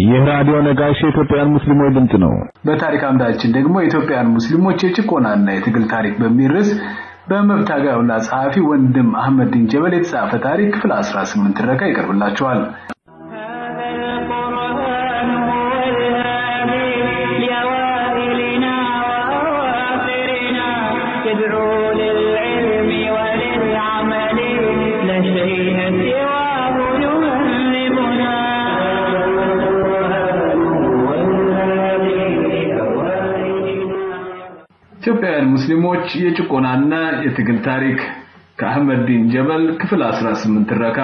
ይህ ራዲዮ ነጋሽ የኢትዮጵያን ሙስሊሞች ድምጽ ነው። በታሪክ አምዳችን ደግሞ የኢትዮጵያን ሙስሊሞች የጭቆናና የትግል ታሪክ በሚል ርዕስ በመብት አጋውና ጸሐፊ ወንድም አህመድ ዲን ጀበል የተጻፈ ታሪክ ክፍል 18 ትረካ ይቀርብላችኋል። ኢትዮጵያውያን ሙስሊሞች የጭቆናና የትግል ታሪክ ከአህመድ ዲን ጀበል ክፍል 18 ትረካ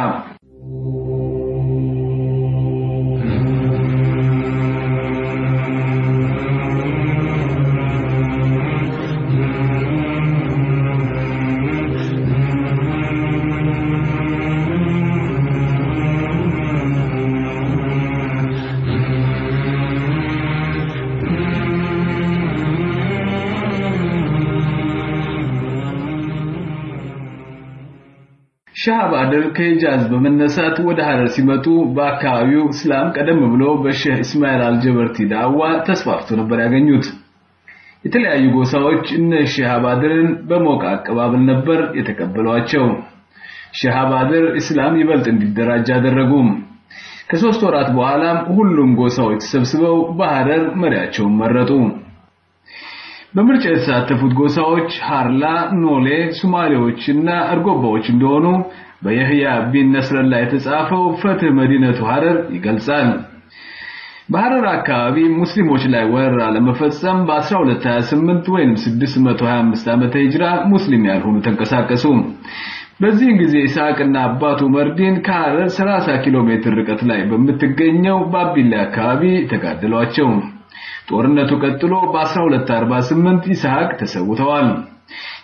ሻህ ባድር ከሂጃዝ በመነሳት ወደ ሐረር ሲመጡ በአካባቢው እስላም ቀደም ብሎ በሼህ እስማኤል አልጀበርቲ ዳዋ ተስፋፍቶ ነበር ያገኙት። የተለያዩ ጎሳዎች እነ ሼህ ባድርን በሞቀ አቀባበል ነበር የተቀበሏቸው። ሼህ ባድር እስላም ይበልጥ እንዲደራጅ አደረጉ። ከሶስት ወራት በኋላም ሁሉም ጎሳዎች ተሰብስበው በሐረር መሪያቸውን መረጡ። በምርጫ የተሳተፉት ጎሳዎች ሃርላ፣ ኖሌ፣ ሶማሌዎችና አርጎባዎች እንደሆኑ በየህያ ቢን ነስረላ የተጻፈው ፍትህ መዲነቱ ሐረር ይገልጻል። በሐረር አካባቢ ሙስሊሞች ላይ ወረራ ለመፈጸም በ1228 ወይም 625 ዓመተ ሂጅራ ሙስሊም ያልሆኑ ተንቀሳቀሱ። በዚህን ጊዜ ኢስሐቅና አባቱ መርዲን ከሐረር 30 ኪሎ ሜትር ርቀት ላይ በምትገኘው ባቢላ አካባቢ ተጋደሏቸው። ጦርነቱ ቀጥሎ በ1248 ይስሐቅ ተሰውተዋል።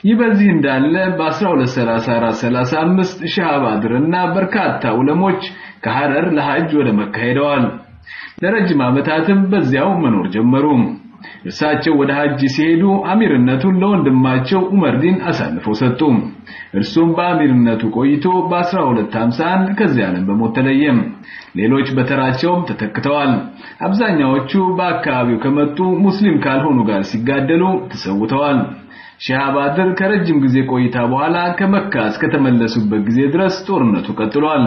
ይህ በዚህ እንዳለ በ1234-35 ሻህባድርና በርካታ ዑለሞች ከሐረር ለሐጅ ወደ መካ ሄደዋል። ለረጅም ዓመታትም በዚያው መኖር ጀመሩ። እርሳቸው ወደ ሐጅ ሲሄዱ አሚርነቱን ለወንድማቸው ዑመርዲን አሳልፈው ሰጡ። እርሱም በአሚርነቱ ቆይቶ በ1251 ከዚህ ዓለም በሞት ተለየም። ሌሎች በተራቸውም ተተክተዋል። አብዛኛዎቹ በአካባቢው ከመጡ ሙስሊም ካልሆኑ ጋር ሲጋደሉ ተሰውተዋል። ሼህ ባድር ከረጅም ጊዜ ቆይታ በኋላ ከመካ እስከተመለሱበት ጊዜ ድረስ ጦርነቱ ቀጥሏል።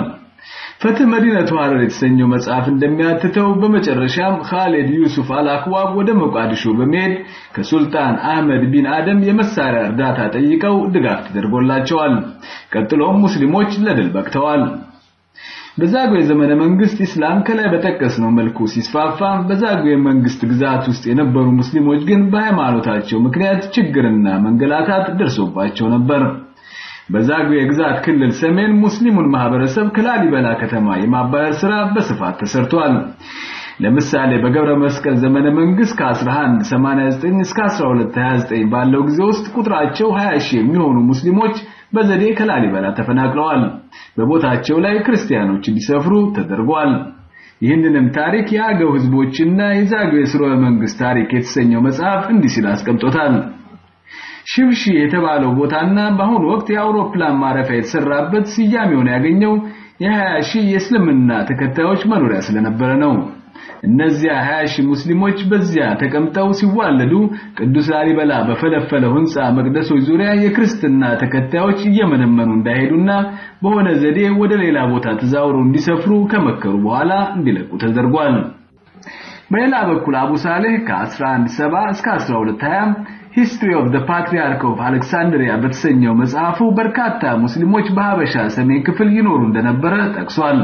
ፍትህ መዲነቱ ሐረር የተሰኘው መጽሐፍ እንደሚያትተው በመጨረሻም ኻሊድ ዩሱፍ አልአክዋብ ወደ ሞቃዲሾ በመሄድ ከሱልጣን አህመድ ቢን አደም የመሳሪያ እርዳታ ጠይቀው ድጋፍ ተደርጎላቸዋል። ቀጥሎም ሙስሊሞች ለድል በቅተዋል። በዛጉዌ ዘመነ መንግስት ኢስላም ከላይ በጠቀስነው መልኩ ሲስፋፋ በዛጉዌ መንግስት ግዛት ውስጥ የነበሩ ሙስሊሞች ግን በሃይማኖታቸው ምክንያት ችግርና መንገላታት ደርሶባቸው ነበር። በዛጉዌ ግዛት ክልል ሰሜን ሙስሊሙን ማህበረሰብ ከላሊበላ ከተማ የማባረር ስራ በስፋት ተሰርቷል። ለምሳሌ በገብረ መስቀል ዘመነ መንግስት ከ1189 እስከ 1229 ባለው ጊዜ ውስጥ ቁጥራቸው 20 ሺህ የሚሆኑ ሙስሊሞች በዘዴ ከላሊበላ ተፈናቅለዋል። በቦታቸው ላይ ክርስቲያኖች እንዲሰፍሩ ተደርጓል። ይህንንም ታሪክ የአገው ህዝቦችና የዛጉዌ ስርወ መንግስት ታሪክ የተሰኘው መጽሐፍ እንዲህ ሲል አስቀምጦታል። ሽብሺ የተባለው ቦታና በአሁኑ ወቅት የአውሮፕላን ማረፊያ የተሰራበት ስያሜውን ያገኘው የ20 ሺህ የእስልምና ተከታዮች መኖሪያ ስለነበረ ነው። እነዚያ 20 ሺህ ሙስሊሞች በዚያ ተቀምጠው ሲዋለዱ ቅዱስ ላሊበላ በፈለፈለው ህንፃ መቅደሶች ዙሪያ የክርስትና ተከታዮች እየመነመኑ እንዳይሄዱና በሆነ ዘዴ ወደ ሌላ ቦታ ተዛውረው እንዲሰፍሩ ከመከሩ በኋላ እንዲለቁ ተደርጓል። በሌላ በኩል አቡ ሳሌህ ከ1170 እስከ 1220 History of the Patriarch of Alexandria በተሰኘው መጽሐፉ በርካታ ሙስሊሞች በሀበሻ ሰሜን ክፍል ይኖሩ እንደነበረ ጠቅሷል።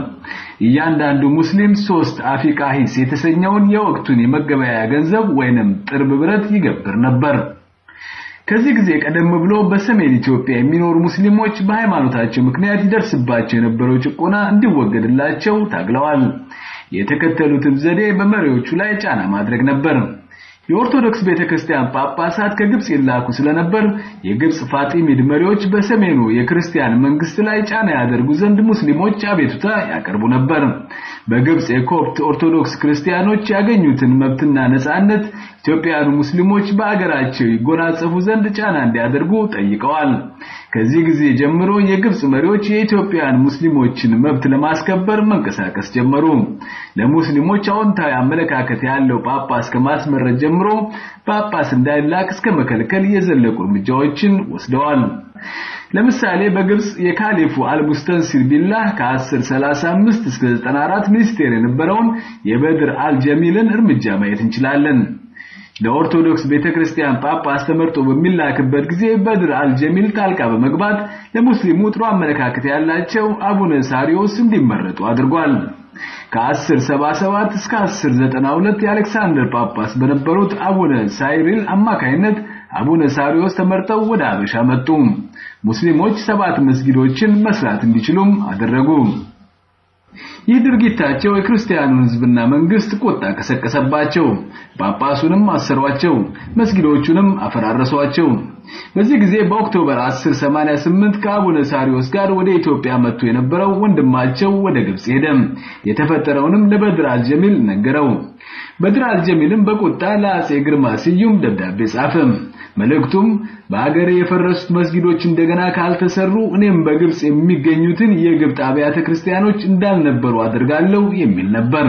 እያንዳንዱ ሙስሊም ሶስት አፊቃሂስ የተሰኘውን የወቅቱን የመገበያያ ገንዘብ ወይንም ጥርብ ብረት ይገብር ነበር። ከዚህ ጊዜ ቀደም ብሎ በሰሜን ኢትዮጵያ የሚኖሩ ሙስሊሞች በሃይማኖታቸው ምክንያት ይደርስባቸው የነበረው ጭቆና እንዲወገድላቸው ታግለዋል። የተከተሉትም ዘዴ በመሪዎቹ ላይ ጫና ማድረግ ነበር። የኦርቶዶክስ ቤተክርስቲያን ጳጳሳት ከግብጽ ይላኩ ስለነበር የግብጽ ፋጢሚድ መሪዎች በሰሜኑ የክርስቲያን መንግስት ላይ ጫና ያደርጉ ዘንድ ሙስሊሞች አቤቱታ ያቀርቡ ነበር። በግብጽ የኮፕት ኦርቶዶክስ ክርስቲያኖች ያገኙትን መብትና ነጻነት ኢትዮጵያውያኑ ሙስሊሞች በአገራቸው ይጎናጸፉ ዘንድ ጫና እንዲያደርጉ ጠይቀዋል። ከዚህ ጊዜ ጀምሮ የግብጽ መሪዎች የኢትዮጵያን ሙስሊሞችን መብት ለማስከበር መንቀሳቀስ ጀመሩ። ለሙስሊሞች አዎንታዊ አመለካከት ያለው ጳጳስ ከማስመረጥ ጀምሮ ጳጳስ እንዳይላክ እስከ መከልከል የዘለቁ እርምጃዎችን ወስደዋል። ለምሳሌ በግብጽ የካሊፉ አልሙስተንሲር ቢላህ ከ1035 እስከ 94 ሚኒስቴር የነበረውን የበድር አልጀሚልን እርምጃ ማየት እንችላለን። ለኦርቶዶክስ ቤተክርስቲያን ጳጳስ ተመርጦ በሚላክበት ጊዜ በድር አልጀሚል ጣልቃ በመግባት ለሙስሊሙ ጥሩ አመለካከት ያላቸው አቡነ ሳሪዮስ እንዲመረጡ አድርጓል። ከ1077 እስከ 1092 የአሌክሳንደር ጳጳስ በነበሩት አቡነ ሳይሪል አማካይነት አቡነ ሳሪዮስ ተመርጠው ወደ አበሻ መጡ። ሙስሊሞች ሰባት መስጊዶችን መስራት እንዲችሉም አደረጉ። ይህ ድርጊታቸው የክርስቲያኑን ሕዝብና መንግስት ቁጣ ቀሰቀሰባቸው። ጳጳሱንም አሰሯቸው፣ መስጊዶቹንም አፈራረሷቸው። በዚህ ጊዜ በኦክቶበር 1088 ከአቡነ ሳሪዮስ ጋር ወደ ኢትዮጵያ መጥቶ የነበረው ወንድማቸው ወደ ግብጽ ሄደ። የተፈጠረውንም ለበድር አልጀሚል ነገረው። በድር አልጀሚልም በቁጣ ለአጼ ግርማ ስዩም ደብዳቤ ጻፈ። መልእክቱም በአገሬ የፈረሱት መስጊዶች እንደገና ካልተሰሩ እኔም በግብጽ የሚገኙትን የግብጽ አብያተ ክርስቲያኖች እንዳልነበሩ አድርጋለሁ የሚል ነበር።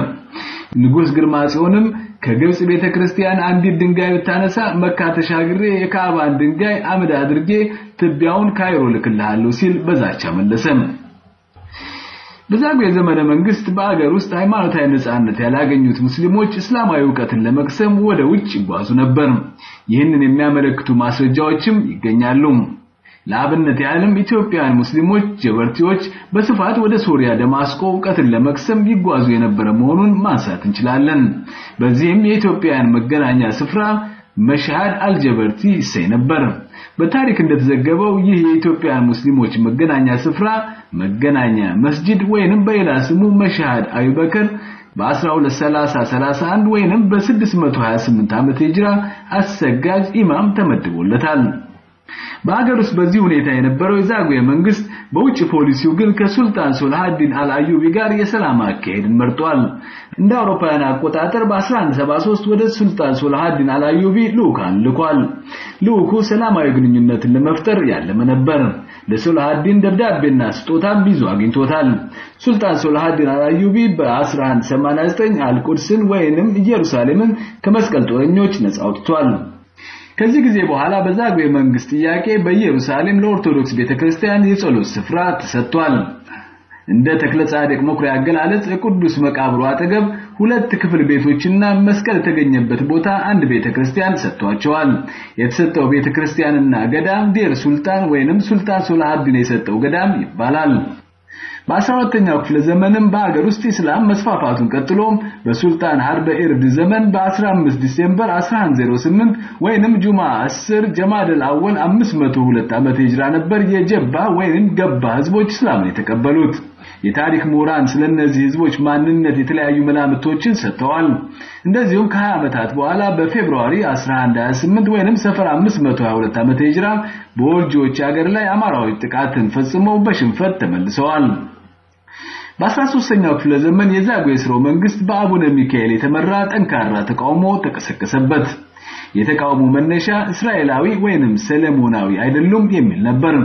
ንጉስ ግርማ ጽዮንም ከግብጽ ቤተክርስቲያን አንዲት ድንጋይ ብታነሳ መካ ተሻግሬ የካዕባን ድንጋይ አመድ አድርጌ ትቢያውን ካይሮ ልክልሃለሁ ሲል በዛቻ መለሰ። በዛጉ የዘመነ መንግስት በአገር ውስጥ ሃይማኖታዊ ነጻነት ያላገኙት ሙስሊሞች እስላማዊ ዕውቀትን ለመቅሰም ወደ ውጭ ይጓዙ ነበር። ይህንን የሚያመለክቱ ማስረጃዎችም ይገኛሉ። ለአብነት ያህልም ኢትዮጵያውያን ሙስሊሞች ጀበርቲዎች በስፋት ወደ ሶሪያ ደማስቆ ዕውቀትን ለመቅሰም ይጓዙ የነበረ መሆኑን ማንሳት እንችላለን። በዚህም የኢትዮጵያውያን መገናኛ ስፍራ መሽሃድ አልጀበርቲ ይሰኝ ነበር። በታሪክ እንደተዘገበው ይህ የኢትዮጵያውያን ሙስሊሞች መገናኛ ስፍራ መገናኛ መስጂድ ወይንም በሌላ ስሙ መሽሃድ አቡበከር በ1230 31 ወይንም በ628 ዓመተ ሂጅራ አሰጋጅ ኢማም ተመድቦለታል። በአገር ውስጥ በዚህ ሁኔታ የነበረው የዛጉዌ መንግስት በውጭ ፖሊሲው ግን ከሱልጣን ሶልሃዲን አልአዩቢ ጋር የሰላም አካሄድን መርጧል። እንደ አውሮፓውያን አቆጣጠር በ1173 ወደ ሱልጣን ሶልሃዲን አልአዩቢ ልኡካን ልኳል። ልኡኩ ሰላማዊ ግንኙነትን ለመፍጠር ያለመ ነበር። ለሶልሃዲን ደብዳቤና ስጦታም ይዞ አግኝቶታል። ሱልጣን ሶልሃዲን አልአዩቢ በ1189 አልቁድስን ወይንም ኢየሩሳሌምን ከመስቀል ጦረኞች ነጻ አውጥቷል። ከዚህ ጊዜ በኋላ በዛጉዌ መንግስት ጥያቄ በኢየሩሳሌም ለኦርቶዶክስ ቤተክርስቲያን የጸሎት ስፍራ ተሰጥቷል። እንደ ተክለ ጻድቅ መኩሪያ አገላለጽ የቅዱስ መቃብሩ አጠገብ ሁለት ክፍል ቤቶችና መስቀል የተገኘበት ቦታ አንድ ቤተክርስቲያን ሰጥቷቸዋል። የተሰጠው ቤተክርስቲያንና ገዳም ዴር ሱልጣን ወይንም ሱልጣን ሶላሃዲን የሰጠው ገዳም ይባላል። በ12ኛው ክፍለ ዘመንም በአገር ውስጥ እስላም መስፋፋቱን ቀጥሎ በሱልጣን ኢርድ ዘመን በ15 December 1108 ወይንም ጁማ 10 ጀማደል አወል 502 ዓመተ ሂጅራ ነበር የጀባ ወይንም ገባ ህዝቦች እስላምን የተቀበሉት። የታሪክ ምሁራን ስለነዚህ ህዝቦች ማንነት የተለያዩ መላምቶችን ሰጥተዋል። እንደዚሁም ከ20 ዓመታት በኋላ በ February 1128 ወይንም ሰፈር 522 ዓመተ ሂጅራ በወልጂዎች ሀገር ላይ አማራዎች ጥቃትን ፈጽመው በሽንፈት ተመልሰዋል። በ13ኛው ክፍለ ዘመን የዛጉዌ ሥርወ መንግስት በአቡነ ሚካኤል የተመራ ጠንካራ ተቃውሞ ተቀሰቀሰበት። የተቃውሞ መነሻ እስራኤላዊ ወይንም ሰለሞናዊ አይደሉም የሚል ነበር።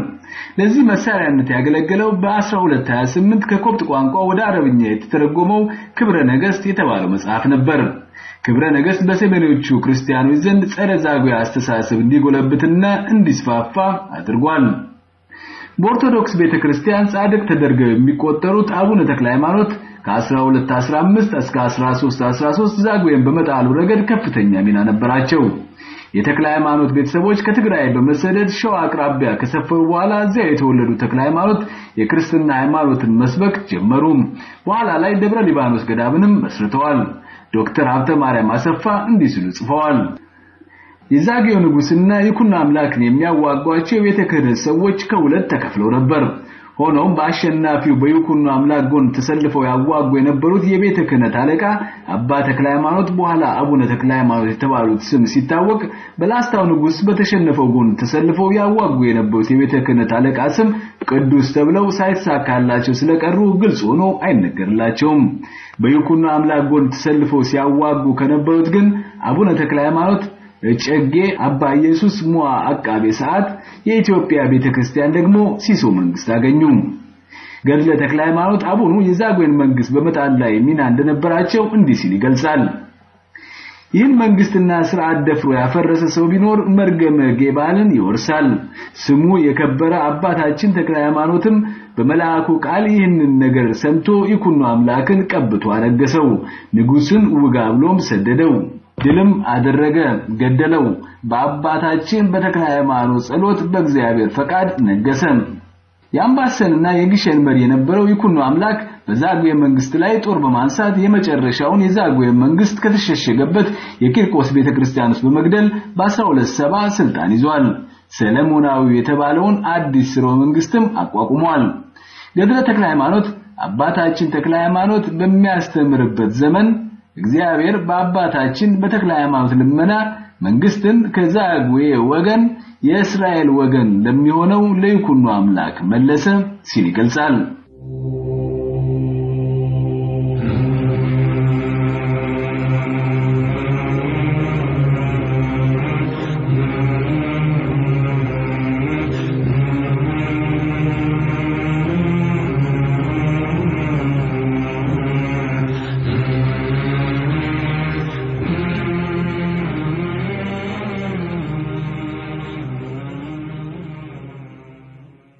ለዚህ መሳሪያነት ያገለገለው በ1228 ከኮፕት ቋንቋ ወደ አረብኛ የተተረጎመው ክብረ ነገስት የተባለው መጽሐፍ ነበር። ክብረ ነገስት በሰሜኖቹ ክርስቲያኖች ዘንድ ጸረ ዛጉዌ አስተሳሰብ እንዲጎለብትና እንዲስፋፋ አድርጓል። በኦርቶዶክስ ቤተክርስቲያን ጻድቅ ተደርገው የሚቆጠሩት አቡነ ተክለ ሃይማኖት ከ1215 እስከ 1313 ዛጉዌን በመጣሉ ረገድ ከፍተኛ ሚና ነበራቸው። የተክለ ሃይማኖት ቤተሰቦች ከትግራይ በመሰደድ ሸዋ አቅራቢያ ከሰፈሩ በኋላ እዚያ የተወለዱ ተክለ ሃይማኖት የክርስትና ሃይማኖትን መስበክ ጀመሩ። በኋላ ላይ ደብረ ሊባኖስ ገዳምንም መስርተዋል። ዶክተር ሀብተ ማርያም አሰፋ እንዲህ ሲሉ ጽፈዋል። የዛጌው ንጉስና ይኩኖ አምላክን የሚያዋጓቸው የቤተ ክህነት ሰዎች ከሁለት ተከፍለው ነበር። ሆኖም በአሸናፊው በይኩኖ አምላክ ጎን ተሰልፈው ያዋጉ የነበሩት የቤተ ክህነት አለቃ አባ ተክለ በኋላ አቡነ ተክለ የተባሉት ስም ሲታወቅ በላስታው ንጉስ በተሸነፈው ጎን ተሰልፈው ያዋጉ የነበሩት የቤተ ክህነት አለቃ ስም ቅዱስ ተብለው ሳይሳካላቸው ስለቀሩ ግልጽ ሆኖ አይነገርላቸውም። በይኩኖ አምላክ ጎን ተሰልፈው ሲያዋጉ ከነበሩት ግን አቡነ ተክለ እጨጌ አባ ኢየሱስ ሞዓ አቃቤ ሰዓት የኢትዮጵያ ቤተክርስቲያን ደግሞ ሲሶ መንግስት አገኙ። ገድለ ተክለ ሃይማኖት አቡኑ የዛጉዌን መንግስት በመጣል ላይ ሚና እንደነበራቸው እንዲህ ሲል ይገልጻል። ይህን መንግስትና ስርዓት ደፍሮ ያፈረሰ ሰው ቢኖር መርገመ ጌባልን ይወርሳል። ስሙ የከበረ አባታችን ተክለ ሃይማኖትም በመልአኩ ቃል ይህንን ነገር ሰምቶ ይኩኖ አምላክን ቀብቶ አነገሰው። ንጉስን ውጋ ብሎም ሰደደው። ድልም አደረገ፣ ገደለው። በአባታችን በተክለ ሃይማኖት ጸሎት በእግዚአብሔር ፈቃድ ነገሰ። የአምባሰልና የግሸን መሪ የነበረው ይኩኖ አምላክ በዛጉዌ መንግስት ላይ ጦር በማንሳት የመጨረሻውን የዛጉዌ መንግስት ከተሸሸገበት የቂርቆስ ቤተክርስቲያን ውስጥ በመግደል በ1270 ስልጣን ይዟል። ሰለሞናዊ የተባለውን አዲስ ስርወ መንግስትም አቋቁሟል። ገድለ ተክለ ሃይማኖት አባታችን ተክለ ሃይማኖት በሚያስተምርበት ዘመን እግዚአብሔር በአባታችን በተክለ ሃይማኖት ልመና መንግስትን ከዛጉዌ ወገን የእስራኤል ወገን ለሚሆነው ለይኩኖ አምላክ መለሰ ሲል ይገልጻል።